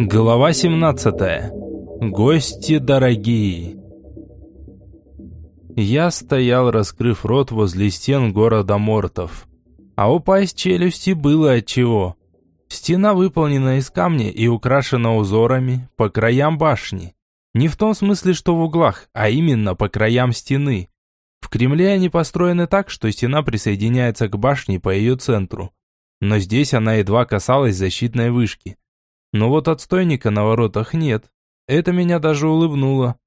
Глава 17. Гости дорогие. Я стоял, раскрыв рот возле стен города Мортов. А упасть челюсти было от чего. Стена выполнена из камня и украшена узорами по краям башни. Не в том смысле, что в углах, а именно по краям стены. В Кремле они построены так, что стена присоединяется к башне по ее центру. Но здесь она едва касалась защитной вышки. Но вот отстойника на воротах нет. Это меня даже улыбнуло.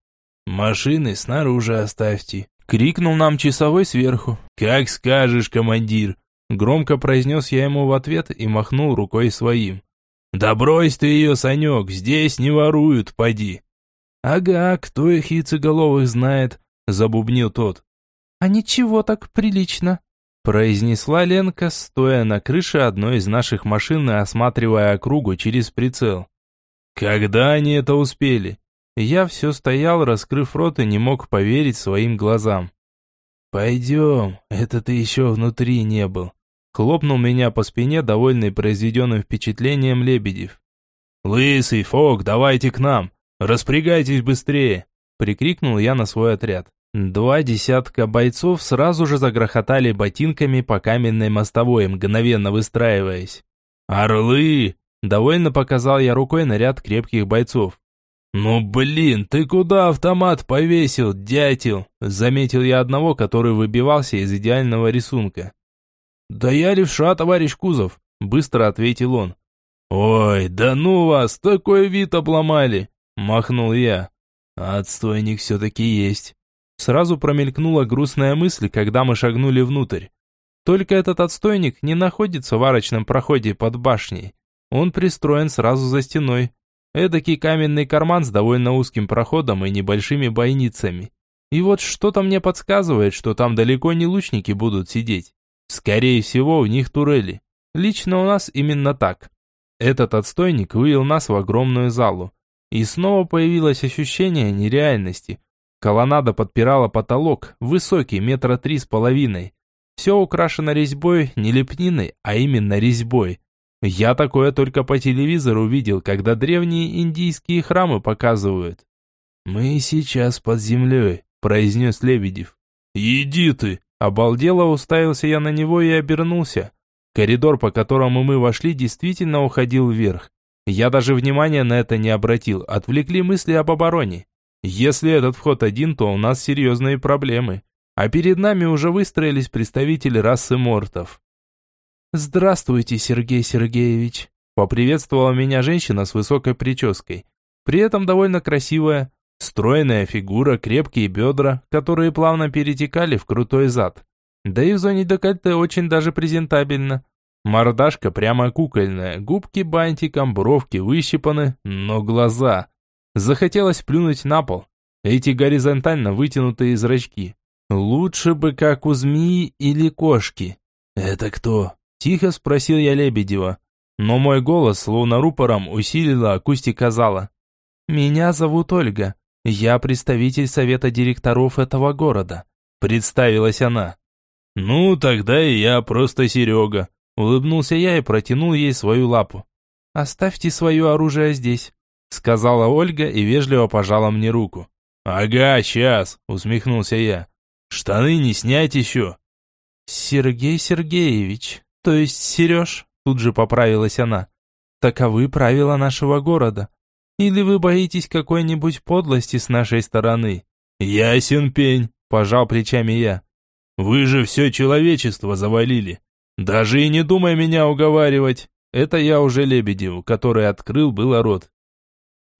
«Машины снаружи оставьте», — крикнул нам часовой сверху. «Как скажешь, командир», — громко произнес я ему в ответ и махнул рукой своим. «Да брось ты ее, Санек, здесь не воруют, поди». «Ага, кто их яйцеголовых знает», — забубнил тот. «А ничего так прилично», произнесла Ленка, стоя на крыше одной из наших машин и осматривая округу через прицел. Когда они это успели? Я все стоял, раскрыв рот и не мог поверить своим глазам. «Пойдем, это ты еще внутри не был», — хлопнул меня по спине, довольный произведенным впечатлением Лебедев. «Лысый, Фок, давайте к нам! Распрягайтесь быстрее!» — прикрикнул я на свой отряд. Два десятка бойцов сразу же загрохотали ботинками по каменной мостовой, мгновенно выстраиваясь. «Орлы!» – довольно показал я рукой на ряд крепких бойцов. «Ну блин, ты куда автомат повесил, дятел?» – заметил я одного, который выбивался из идеального рисунка. «Да я левша, товарищ Кузов», – быстро ответил он. «Ой, да ну вас, такой вид обломали!» – махнул я. «Отстойник все-таки есть». Сразу промелькнула грустная мысль, когда мы шагнули внутрь. Только этот отстойник не находится в арочном проходе под башней. Он пристроен сразу за стеной. Эдакий каменный карман с довольно узким проходом и небольшими бойницами. И вот что-то мне подсказывает, что там далеко не лучники будут сидеть. Скорее всего, у них турели. Лично у нас именно так. Этот отстойник вывел нас в огромную залу. И снова появилось ощущение нереальности – Колоннада подпирала потолок, высокий, метра три с половиной. Все украшено резьбой, не лепниной, а именно резьбой. Я такое только по телевизору видел, когда древние индийские храмы показывают. «Мы сейчас под землей», – произнес Лебедев. «Иди ты!» – обалдело уставился я на него и обернулся. Коридор, по которому мы вошли, действительно уходил вверх. Я даже внимания на это не обратил, отвлекли мысли об обороне. Если этот вход один, то у нас серьезные проблемы. А перед нами уже выстроились представители расы мортов. «Здравствуйте, Сергей Сергеевич», – поприветствовала меня женщина с высокой прической. При этом довольно красивая, стройная фигура, крепкие бедра, которые плавно перетекали в крутой зад. Да и в зоне декольте очень даже презентабельно. Мордашка прямо кукольная, губки бантиком, бровки выщипаны, но глаза Захотелось плюнуть на пол. Эти горизонтально вытянутые зрачки. Лучше бы как у змеи или кошки. «Это кто?» – тихо спросил я Лебедева. Но мой голос, словно рупором, усилила акустика зала. «Меня зовут Ольга. Я представитель совета директоров этого города», – представилась она. «Ну, тогда и я просто Серега», – улыбнулся я и протянул ей свою лапу. «Оставьте свое оружие здесь сказала Ольга и вежливо пожала мне руку. «Ага, сейчас», — усмехнулся я. «Штаны не снять еще». «Сергей Сергеевич, то есть Сереж», — тут же поправилась она. «Таковы правила нашего города. Или вы боитесь какой-нибудь подлости с нашей стороны?» «Ясен пень», — пожал плечами я. «Вы же все человечество завалили. Даже и не думай меня уговаривать. Это я уже Лебедеву, который открыл было рот.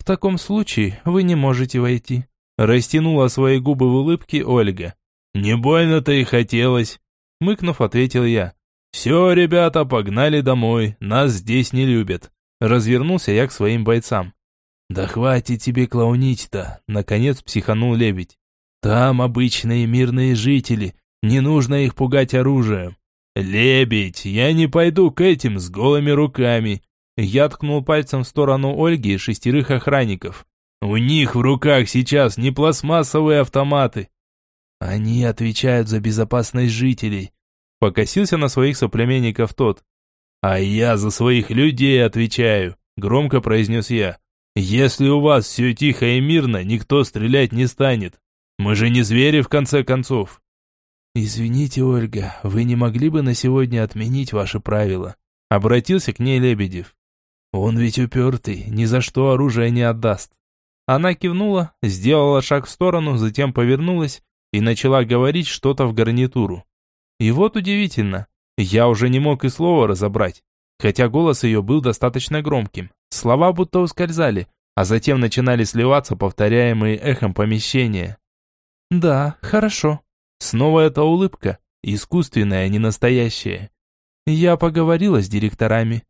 «В таком случае вы не можете войти», – растянула свои губы в улыбке Ольга. «Не больно-то и хотелось», – мыкнув, ответил я. «Все, ребята, погнали домой, нас здесь не любят». Развернулся я к своим бойцам. «Да хватит тебе клоунить-то», – наконец психанул лебедь. «Там обычные мирные жители, не нужно их пугать оружием». «Лебедь, я не пойду к этим с голыми руками», я ткнул пальцем в сторону Ольги и шестерых охранников. «У них в руках сейчас не пластмассовые автоматы!» «Они отвечают за безопасность жителей», — покосился на своих соплеменников тот. «А я за своих людей отвечаю», – громко произнес я. «Если у вас все тихо и мирно, никто стрелять не станет. Мы же не звери, в конце концов». «Извините, Ольга, вы не могли бы на сегодня отменить ваши правила?» Обратился к ней Лебедев. «Он ведь упертый, ни за что оружие не отдаст». Она кивнула, сделала шаг в сторону, затем повернулась и начала говорить что-то в гарнитуру. И вот удивительно, я уже не мог и слова разобрать, хотя голос ее был достаточно громким. Слова будто ускользали, а затем начинали сливаться повторяемые эхом помещения. «Да, хорошо». Снова эта улыбка, искусственная, не настоящая. Я поговорила с директорами.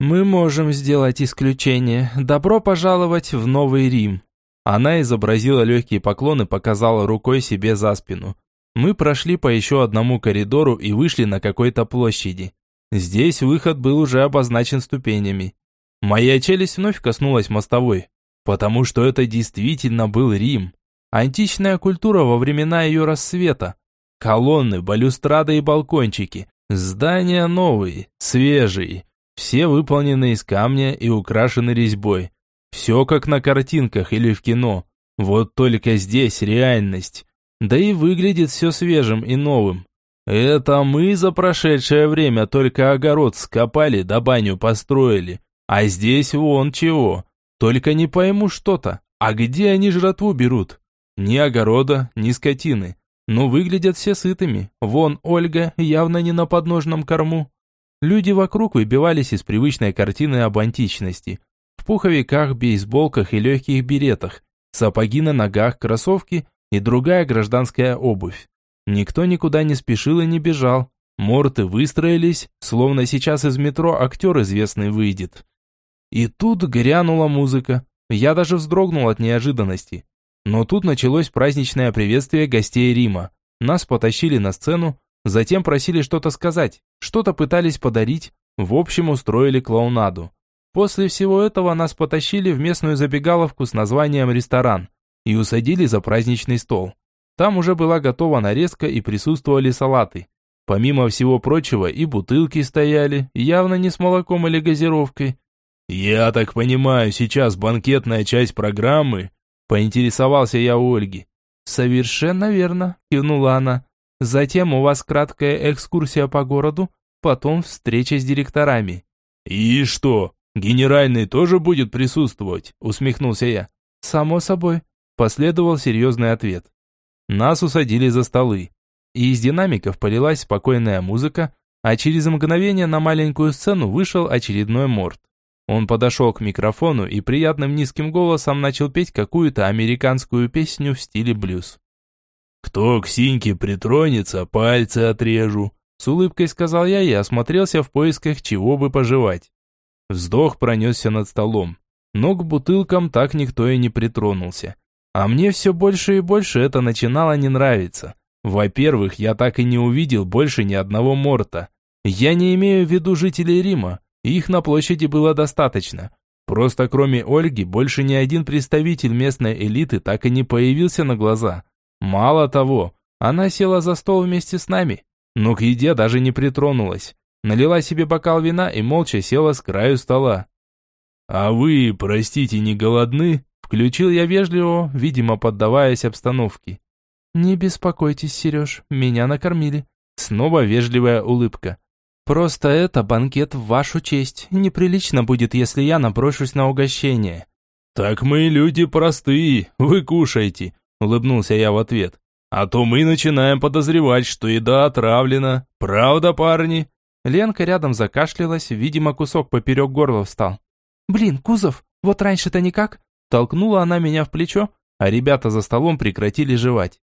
Мы можем сделать исключение. Добро пожаловать в Новый Рим. Она изобразила легкий поклон и показала рукой себе за спину. Мы прошли по еще одному коридору и вышли на какой-то площади. Здесь выход был уже обозначен ступенями. Моя челюсть вновь коснулась мостовой, потому что это действительно был Рим. Античная культура во времена ее рассвета. Колонны, балюстрады и балкончики. Здания новые, свежие. Все выполнены из камня и украшены резьбой. Все как на картинках или в кино. Вот только здесь реальность. Да и выглядит все свежим и новым. Это мы за прошедшее время только огород скопали да баню построили. А здесь вон чего. Только не пойму что-то. А где они жратву берут? Ни огорода, ни скотины. Но выглядят все сытыми. Вон Ольга явно не на подножном корму. Люди вокруг выбивались из привычной картины об античности. В пуховиках, бейсболках и легких беретах. Сапоги на ногах, кроссовки и другая гражданская обувь. Никто никуда не спешил и не бежал. Морты выстроились, словно сейчас из метро актер известный выйдет. И тут грянула музыка. Я даже вздрогнул от неожиданности. Но тут началось праздничное приветствие гостей Рима. Нас потащили на сцену, затем просили что-то сказать, что-то пытались подарить, в общем устроили клоунаду. После всего этого нас потащили в местную забегаловку с названием «Ресторан» и усадили за праздничный стол. Там уже была готова нарезка и присутствовали салаты. Помимо всего прочего и бутылки стояли, явно не с молоком или газировкой. «Я так понимаю, сейчас банкетная часть программы?» Поинтересовался я у Ольги. «Совершенно верно», – кивнула она. «Затем у вас краткая экскурсия по городу, потом встреча с директорами». «И что, генеральный тоже будет присутствовать?» – усмехнулся я. «Само собой», – последовал серьезный ответ. Нас усадили за столы. И из динамиков полилась спокойная музыка, а через мгновение на маленькую сцену вышел очередной морд. Он подошел к микрофону и приятным низким голосом начал петь какую-то американскую песню в стиле блюз. «Кто к синьке притронется, пальцы отрежу», с улыбкой сказал я и осмотрелся в поисках чего бы пожевать. Вздох пронесся над столом, но к бутылкам так никто и не притронулся. А мне все больше и больше это начинало не нравиться. Во-первых, я так и не увидел больше ни одного морта. Я не имею в виду жителей Рима, их на площади было достаточно. Просто кроме Ольги, больше ни один представитель местной элиты так и не появился на глаза. Мало того, она села за стол вместе с нами, но к еде даже не притронулась. Налила себе бокал вина и молча села с краю стола. «А вы, простите, не голодны?» Включил я вежливо, видимо, поддаваясь обстановке. «Не беспокойтесь, Сереж, меня накормили». Снова вежливая улыбка. Просто это банкет в вашу честь. Неприлично будет, если я наброшусь на угощение. Так мы люди простые, вы кушайте, улыбнулся я в ответ. А то мы начинаем подозревать, что еда отравлена. Правда, парни? Ленка рядом закашлялась, видимо, кусок поперек горла встал. «Блин, Кузов, вот раньше-то никак?» Толкнула она меня в плечо, а ребята за столом прекратили жевать.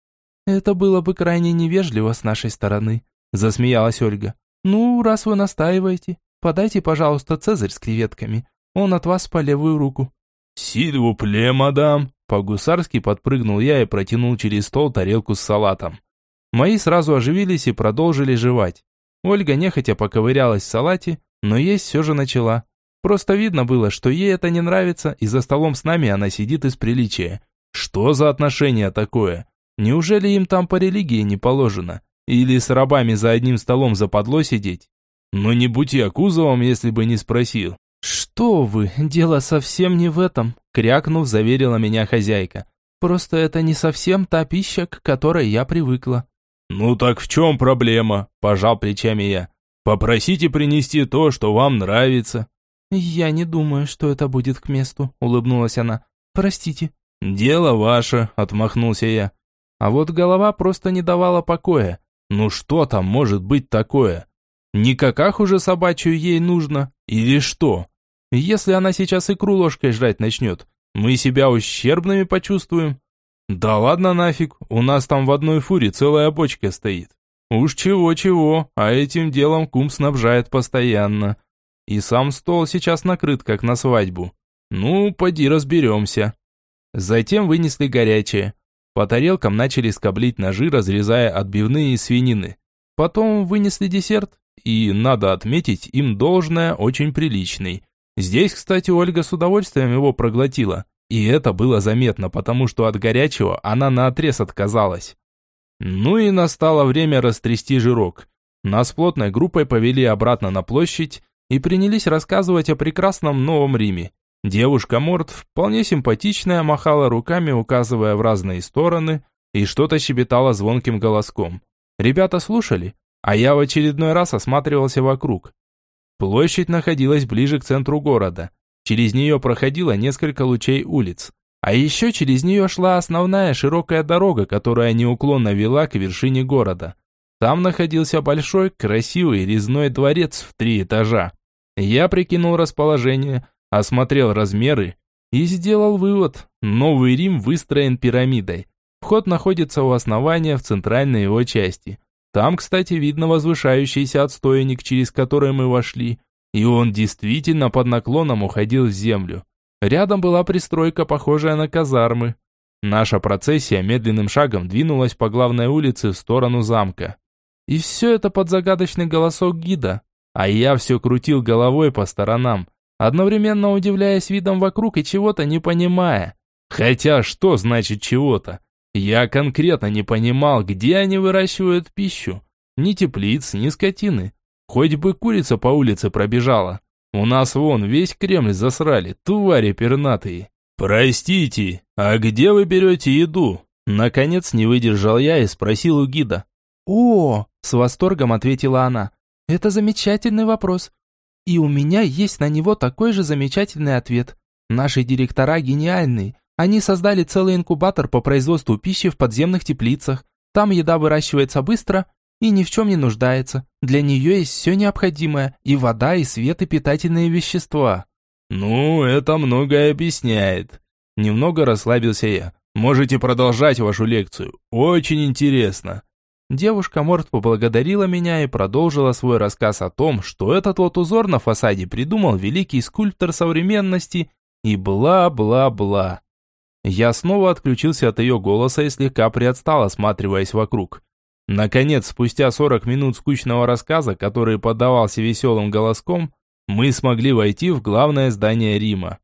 «Это было бы крайне невежливо с нашей стороны», засмеялась Ольга. «Ну, раз вы настаиваете, подайте, пожалуйста, цезарь с креветками. Он от вас по левую руку». «Сильвупле, мадам!» По-гусарски подпрыгнул я и протянул через стол тарелку с салатом. Мои сразу оживились и продолжили жевать. Ольга нехотя поковырялась в салате, но есть все же начала. Просто видно было, что ей это не нравится, и за столом с нами она сидит из приличия. Что за отношение такое? Неужели им там по религии не положено? Или с рабами за одним столом западло сидеть? Но не будь я кузовом, если бы не спросил. «Что вы, дело совсем не в этом», – крякнув, заверила меня хозяйка. «Просто это не совсем та пища, к которой я привыкла». «Ну так в чем проблема?» – пожал плечами я. «Попросите принести то, что вам нравится». «Я не думаю, что это будет к месту», – улыбнулась она. «Простите». «Дело ваше», – отмахнулся я. А вот голова просто не давала покоя. Ну что там может быть такое? Не каках уже собачью ей нужно? Или что? Если она сейчас икру ложкой жрать начнет, мы себя ущербными почувствуем. Да ладно нафиг, у нас там в одной фуре целая бочка стоит. Уж чего-чего, а этим делом кум снабжает постоянно. И сам стол сейчас накрыт, как на свадьбу. Ну, поди разберемся. Затем вынесли горячее. По тарелкам начали скоблить ножи, разрезая отбивные свинины. Потом вынесли десерт, и, надо отметить, им должное очень приличный. Здесь, кстати, Ольга с удовольствием его проглотила. И это было заметно, потому что от горячего она наотрез отказалась. Ну и настало время растрясти жирок. Нас плотной группой повели обратно на площадь и принялись рассказывать о прекрасном Новом Риме. Девушка Морт, вполне симпатичная, махала руками, указывая в разные стороны, и что-то щебетала звонким голоском. Ребята слушали, а я в очередной раз осматривался вокруг. Площадь находилась ближе к центру города. Через нее проходило несколько лучей улиц. А еще через нее шла основная широкая дорога, которая неуклонно вела к вершине города. Там находился большой, красивый резной дворец в три этажа. Я прикинул расположение, осмотрел размеры и сделал вывод. Новый Рим выстроен пирамидой. Вход находится у основания в центральной его части. Там, кстати, видно возвышающийся отстойник, через который мы вошли. И он действительно под наклоном уходил в землю. Рядом была пристройка, похожая на казармы. Наша процессия медленным шагом двинулась по главной улице в сторону замка. И все это под загадочный голосок гида. А я все крутил головой по сторонам, одновременно удивляясь видом вокруг и чего-то не понимая. Хотя что значит чего-то? Я конкретно не понимал, где они выращивают пищу. Ни теплиц, ни скотины. Хоть бы курица по улице пробежала. У нас вон весь Кремль засрали, твари пернатые. Простите, а где вы берете еду? Наконец не выдержал я и спросил у гида. О, с восторгом ответила она. Это замечательный вопрос. И у меня есть на него такой же замечательный ответ. Наши директора гениальные. Они создали целый инкубатор по производству пищи в подземных теплицах. Там еда выращивается быстро и ни в чем не нуждается. Для нее есть все необходимое, и вода, и свет, и питательные вещества». «Ну, это многое объясняет». Немного расслабился я. «Можете продолжать вашу лекцию. Очень интересно». Девушка Морт поблагодарила меня и продолжила свой рассказ о том, что этот вот узор на фасаде придумал великий скульптор современности и бла-бла-бла. Я снова отключился от ее голоса и слегка приотстал, осматриваясь вокруг. Наконец, спустя 40 минут скучного рассказа, который поддавался веселым голоском, мы смогли войти в главное здание Рима.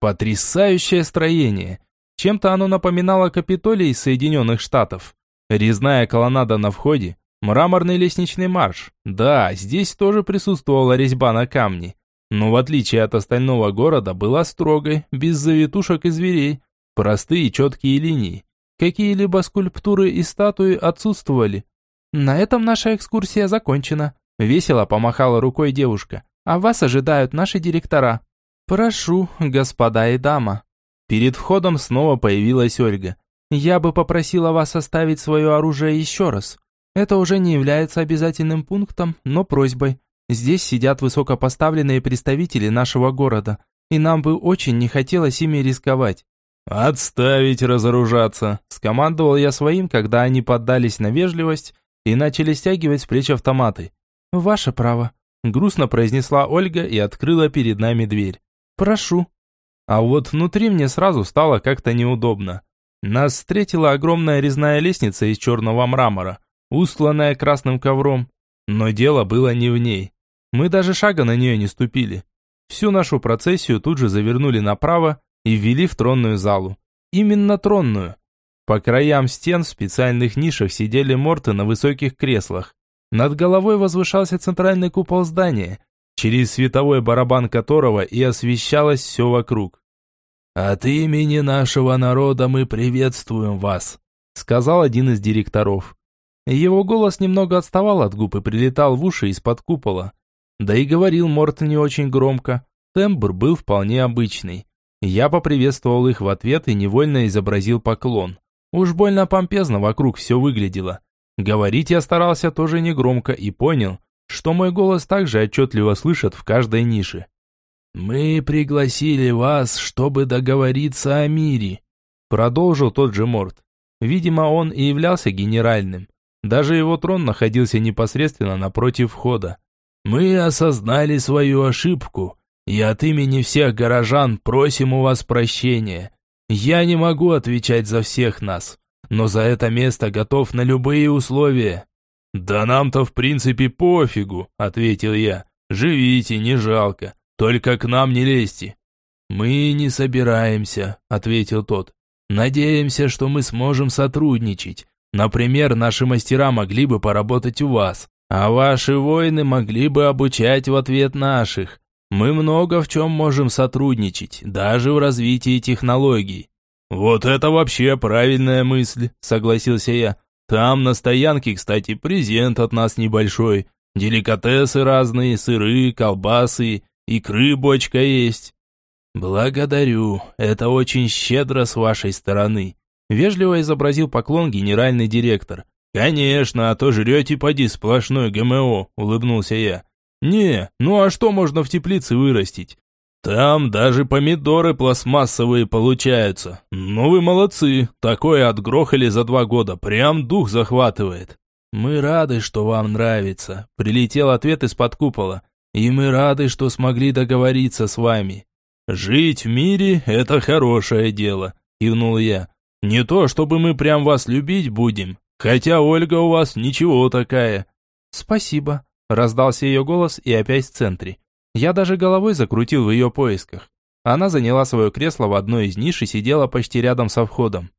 Потрясающее строение! Чем-то оно напоминало Капитолий из Соединенных Штатов. Резная колоннада на входе, мраморный лестничный марш. Да, здесь тоже присутствовала резьба на камне. Но в отличие от остального города, была строгой, без завитушек и зверей. Простые четкие линии. Какие-либо скульптуры и статуи отсутствовали. На этом наша экскурсия закончена. Весело помахала рукой девушка. А вас ожидают наши директора. Прошу, господа и дама. Перед входом снова появилась Ольга. Я бы попросила вас оставить свое оружие еще раз. Это уже не является обязательным пунктом, но просьбой. Здесь сидят высокопоставленные представители нашего города, и нам бы очень не хотелось ими рисковать. «Отставить разоружаться!» – скомандовал я своим, когда они поддались на вежливость и начали стягивать с плеч автоматы. «Ваше право», – грустно произнесла Ольга и открыла перед нами дверь. «Прошу». А вот внутри мне сразу стало как-то неудобно. Нас встретила огромная резная лестница из черного мрамора, устланная красным ковром. Но дело было не в ней. Мы даже шага на нее не ступили. Всю нашу процессию тут же завернули направо и ввели в тронную залу. Именно тронную. По краям стен в специальных нишах сидели морты на высоких креслах. Над головой возвышался центральный купол здания, через световой барабан которого и освещалось все вокруг. «От имени нашего народа мы приветствуем вас», сказал один из директоров. Его голос немного отставал от губ и прилетал в уши из-под купола. Да и говорил Морт не очень громко. Тембр был вполне обычный. Я поприветствовал их в ответ и невольно изобразил поклон. Уж больно помпезно вокруг все выглядело. Говорить я старался тоже негромко и понял, что мой голос также отчетливо слышат в каждой нише. «Мы пригласили вас, чтобы договориться о мире», продолжил тот же Морт. Видимо, он и являлся генеральным. Даже его трон находился непосредственно напротив входа. «Мы осознали свою ошибку, и от имени всех горожан просим у вас прощения. Я не могу отвечать за всех нас, но за это место готов на любые условия». «Да нам-то в принципе пофигу», — ответил я. «Живите, не жалко, только к нам не лезьте». «Мы не собираемся», — ответил тот. «Надеемся, что мы сможем сотрудничать. Например, наши мастера могли бы поработать у вас, а ваши воины могли бы обучать в ответ наших. Мы много в чем можем сотрудничать, даже в развитии технологий». «Вот это вообще правильная мысль», — согласился я. «Там на стоянке, кстати, презент от нас небольшой. Деликатесы разные, сыры, колбасы, икры бочка есть». «Благодарю, это очень щедро с вашей стороны», Вежливо изобразил поклон генеральный директор. «Конечно, а то жрете поди сплошной ГМО», – улыбнулся я. «Не, ну а что можно в теплице вырастить? Там даже помидоры пластмассовые получаются. Ну вы молодцы, такое отгрохали за два года, прям дух захватывает». «Мы рады, что вам нравится», – прилетел ответ из-под купола. «И мы рады, что смогли договориться с вами». «Жить в мире – это хорошее дело», – кивнул я. Не то, чтобы мы прям вас любить будем, хотя Ольга у вас ничего такая». «Спасибо», – раздался ее голос и опять в центре. Я даже головой закрутил в ее поисках. Она заняла свое кресло в одной из ниш и сидела почти рядом со входом.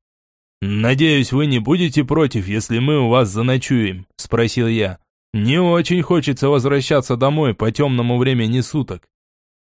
«Надеюсь, вы не будете против, если мы у вас заночуем?» – спросил я. «Не очень хочется возвращаться домой по темному времени суток».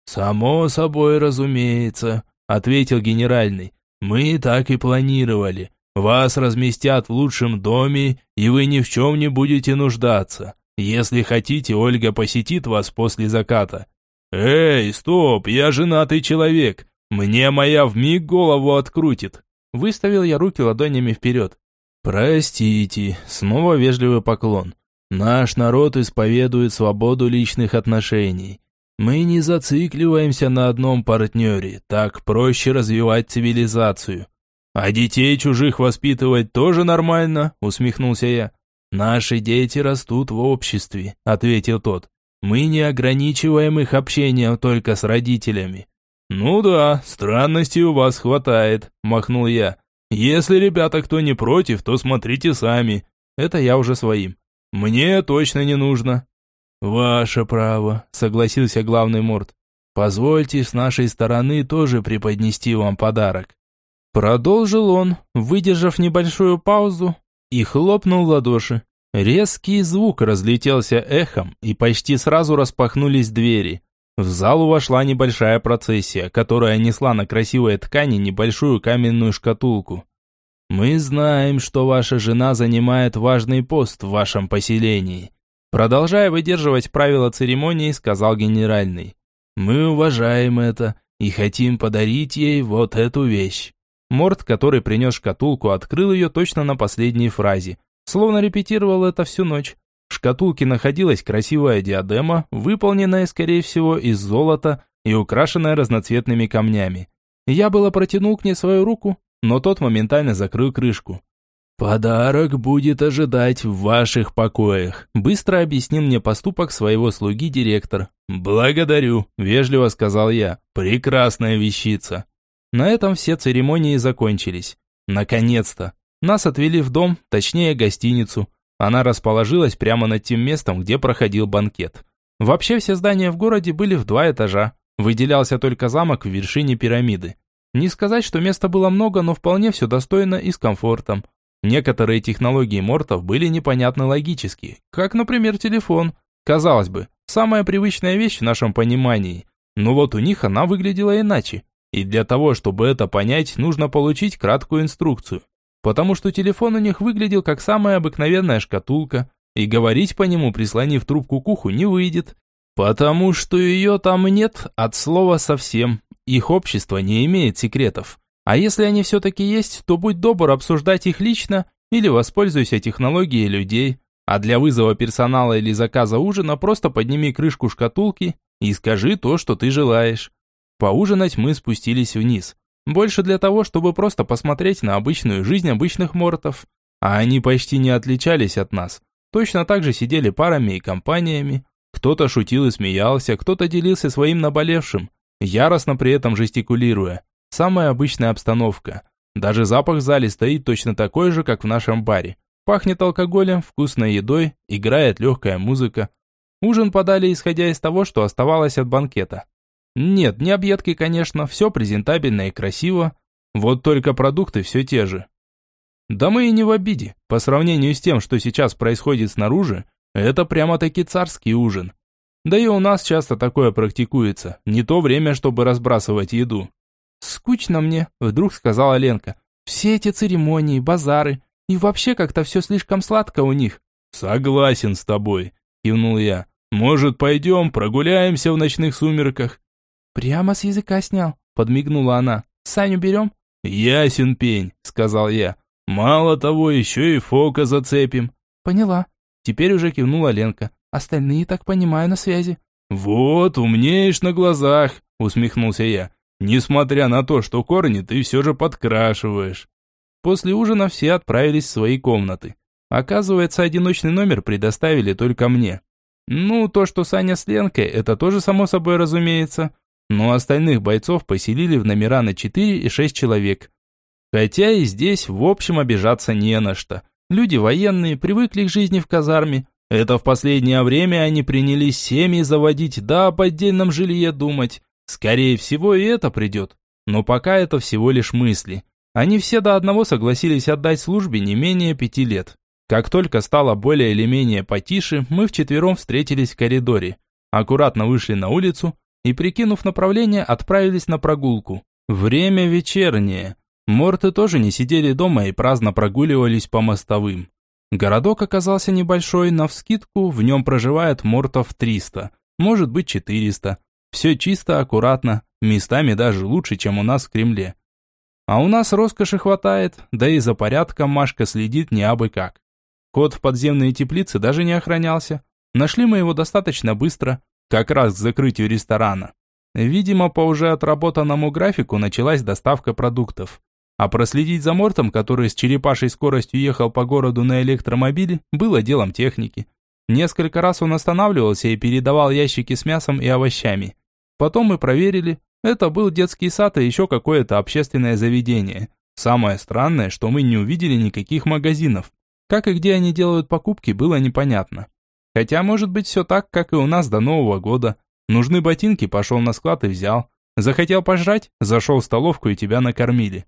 «Само собой разумеется», – ответил генеральный. Мы так и планировали. Вас разместят в лучшем доме, и вы ни в чем не будете нуждаться. Если хотите, Ольга посетит вас после заката. Эй, стоп, я женатый человек. Мне моя вмиг голову открутит. Выставил я руки ладонями вперед. Простите, снова вежливый поклон. Наш народ исповедует свободу личных отношений. Мы не зацикливаемся на одном партнере, так проще развивать цивилизацию. А детей чужих воспитывать тоже нормально, усмехнулся я. Наши дети растут в обществе, ответил тот. Мы не ограничиваем их общением только с родителями. Ну да, странностей у вас хватает, махнул я. Если ребята кто не против, то смотрите сами. Это я уже своим. Мне точно не нужно. «Ваше право», — согласился главный Морд. «Позвольте с нашей стороны тоже преподнести вам подарок». Продолжил он, выдержав небольшую паузу, и хлопнул в ладоши. Резкий звук разлетелся эхом, и почти сразу распахнулись двери. В залу вошла небольшая процессия, которая несла на красивой ткани небольшую каменную шкатулку. «Мы знаем, что ваша жена занимает важный пост в вашем поселении. Продолжая выдерживать правила церемонии, сказал генеральный. «Мы уважаем это и хотим подарить ей вот эту вещь». Морд, который принес шкатулку, открыл ее точно на последней фразе, словно репетировал это всю ночь. В шкатулке находилась красивая диадема, выполненная, скорее всего, из золота и украшенная разноцветными камнями. Я было протянул к ней свою руку, но тот моментально закрыл крышку. «Подарок будет ожидать в ваших покоях», – быстро объяснил мне поступок своего слуги директор. «Благодарю», – вежливо сказал я. «Прекрасная вещица». На этом все церемонии закончились. Наконец-то. Нас отвели в дом, точнее гостиницу. Она расположилась прямо над тем местом, где проходил банкет. Вообще все здания в городе были в два этажа. Выделялся только замок в вершине пирамиды. Не сказать, что места было много, но вполне все достойно и с комфортом. Некоторые технологии мортов были непонятны логически, как, например, телефон. Казалось бы, самая привычная вещь в нашем понимании. Но вот у них она выглядела иначе. И для того, чтобы это понять, нужно получить краткую инструкцию. Потому что телефон у них выглядел как самая обыкновенная шкатулка, и говорить по нему, прислонив трубку к уху, не выйдет. Потому что ее там нет от слова совсем. Их общество не имеет секретов. А если они все-таки есть, то будь добр обсуждать их лично или воспользуйся технологией людей. А для вызова персонала или заказа ужина просто подними крышку шкатулки и скажи то, что ты желаешь. Поужинать мы спустились вниз. Больше для того, чтобы просто посмотреть на обычную жизнь обычных мортов. А они почти не отличались от нас. Точно так же сидели парами и компаниями. Кто-то шутил и смеялся, кто-то делился своим наболевшим, яростно при этом жестикулируя. Самая обычная обстановка. Даже запах в зале стоит точно такой же, как в нашем баре. Пахнет алкоголем, вкусной едой, играет легкая музыка. Ужин подали, исходя из того, что оставалось от банкета. Нет, не объедки, конечно, все презентабельно и красиво. Вот только продукты все те же. Да мы и не в обиде. По сравнению с тем, что сейчас происходит снаружи, это прямо-таки царский ужин. Да и у нас часто такое практикуется. Не то время, чтобы разбрасывать еду. «Скучно мне», – вдруг сказала Ленка. «Все эти церемонии, базары. И вообще как-то все слишком сладко у них». «Согласен с тобой», – кивнул я. «Может, пойдем, прогуляемся в ночных сумерках?» «Прямо с языка снял», – подмигнула она. «Саню берем?» «Ясен пень», – сказал я. «Мало того, еще и Фока зацепим». «Поняла». Теперь уже кивнула Ленка. «Остальные, так понимаю, на связи». «Вот, умнеешь на глазах», – усмехнулся я. Несмотря на то, что корни ты все же подкрашиваешь. После ужина все отправились в свои комнаты. Оказывается, одиночный номер предоставили только мне. Ну, то, что Саня с Ленкой, это тоже само собой разумеется. Но остальных бойцов поселили в номера на 4 и 6 человек. Хотя и здесь, в общем, обижаться не на что. Люди военные, привыкли к жизни в казарме. Это в последнее время они принялись семьи заводить, да об отдельном жилье думать. Скорее всего, и это придет. Но пока это всего лишь мысли. Они все до одного согласились отдать службе не менее пяти лет. Как только стало более или менее потише, мы вчетвером встретились в коридоре. Аккуратно вышли на улицу и, прикинув направление, отправились на прогулку. Время вечернее. Морты тоже не сидели дома и праздно прогуливались по мостовым. Городок оказался небольшой, но вскидку в нем проживает мортов 300, может быть 400. Все чисто, аккуратно, местами даже лучше, чем у нас в Кремле. А у нас роскоши хватает, да и за порядком Машка следит не абы как. Ход в подземные теплицы даже не охранялся. Нашли мы его достаточно быстро, как раз к закрытию ресторана. Видимо, по уже отработанному графику началась доставка продуктов. А проследить за Мортом, который с черепашей скоростью ехал по городу на электромобиле, было делом техники. Несколько раз он останавливался и передавал ящики с мясом и овощами. Потом мы проверили, это был детский сад и еще какое-то общественное заведение. Самое странное, что мы не увидели никаких магазинов. Как и где они делают покупки, было непонятно. Хотя может быть все так, как и у нас до Нового года. Нужны ботинки, пошел на склад и взял. Захотел пожрать, зашел в столовку и тебя накормили.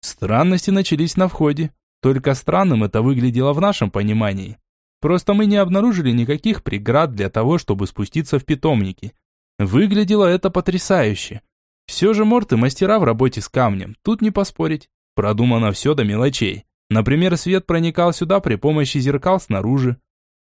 Странности начались на входе. Только странным это выглядело в нашем понимании. Просто мы не обнаружили никаких преград для того, чтобы спуститься в питомники. Выглядело это потрясающе. Все же морты мастера в работе с камнем, тут не поспорить. Продумано все до мелочей. Например, свет проникал сюда при помощи зеркал снаружи.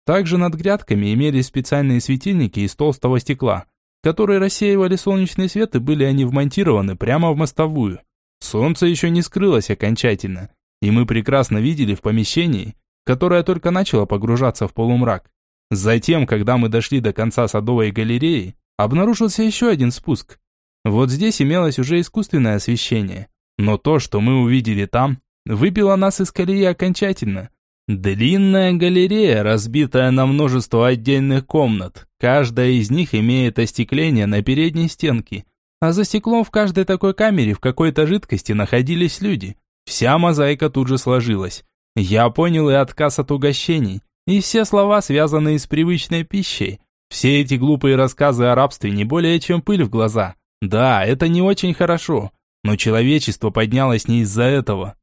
Также над грядками имелись специальные светильники из толстого стекла, которые рассеивали солнечный свет и были они вмонтированы прямо в мостовую. Солнце еще не скрылось окончательно, и мы прекрасно видели в помещении, которое только начало погружаться в полумрак. Затем, когда мы дошли до конца садовой галереи, обнаружился еще один спуск. Вот здесь имелось уже искусственное освещение. Но то, что мы увидели там, выбило нас из колеи окончательно. Длинная галерея, разбитая на множество отдельных комнат. Каждая из них имеет остекление на передней стенке. А за стеклом в каждой такой камере в какой-то жидкости находились люди. Вся мозаика тут же сложилась. Я понял и отказ от угощений, и все слова, связанные с привычной пищей, все эти глупые рассказы о рабстве не более чем пыль в глаза. Да, это не очень хорошо, но человечество поднялось не из-за этого.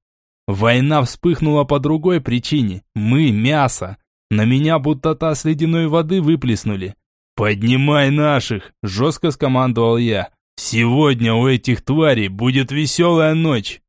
Война вспыхнула по другой причине. Мы – мясо. На меня будто та с ледяной воды выплеснули. «Поднимай наших!» – жестко скомандовал я. «Сегодня у этих тварей будет веселая ночь!»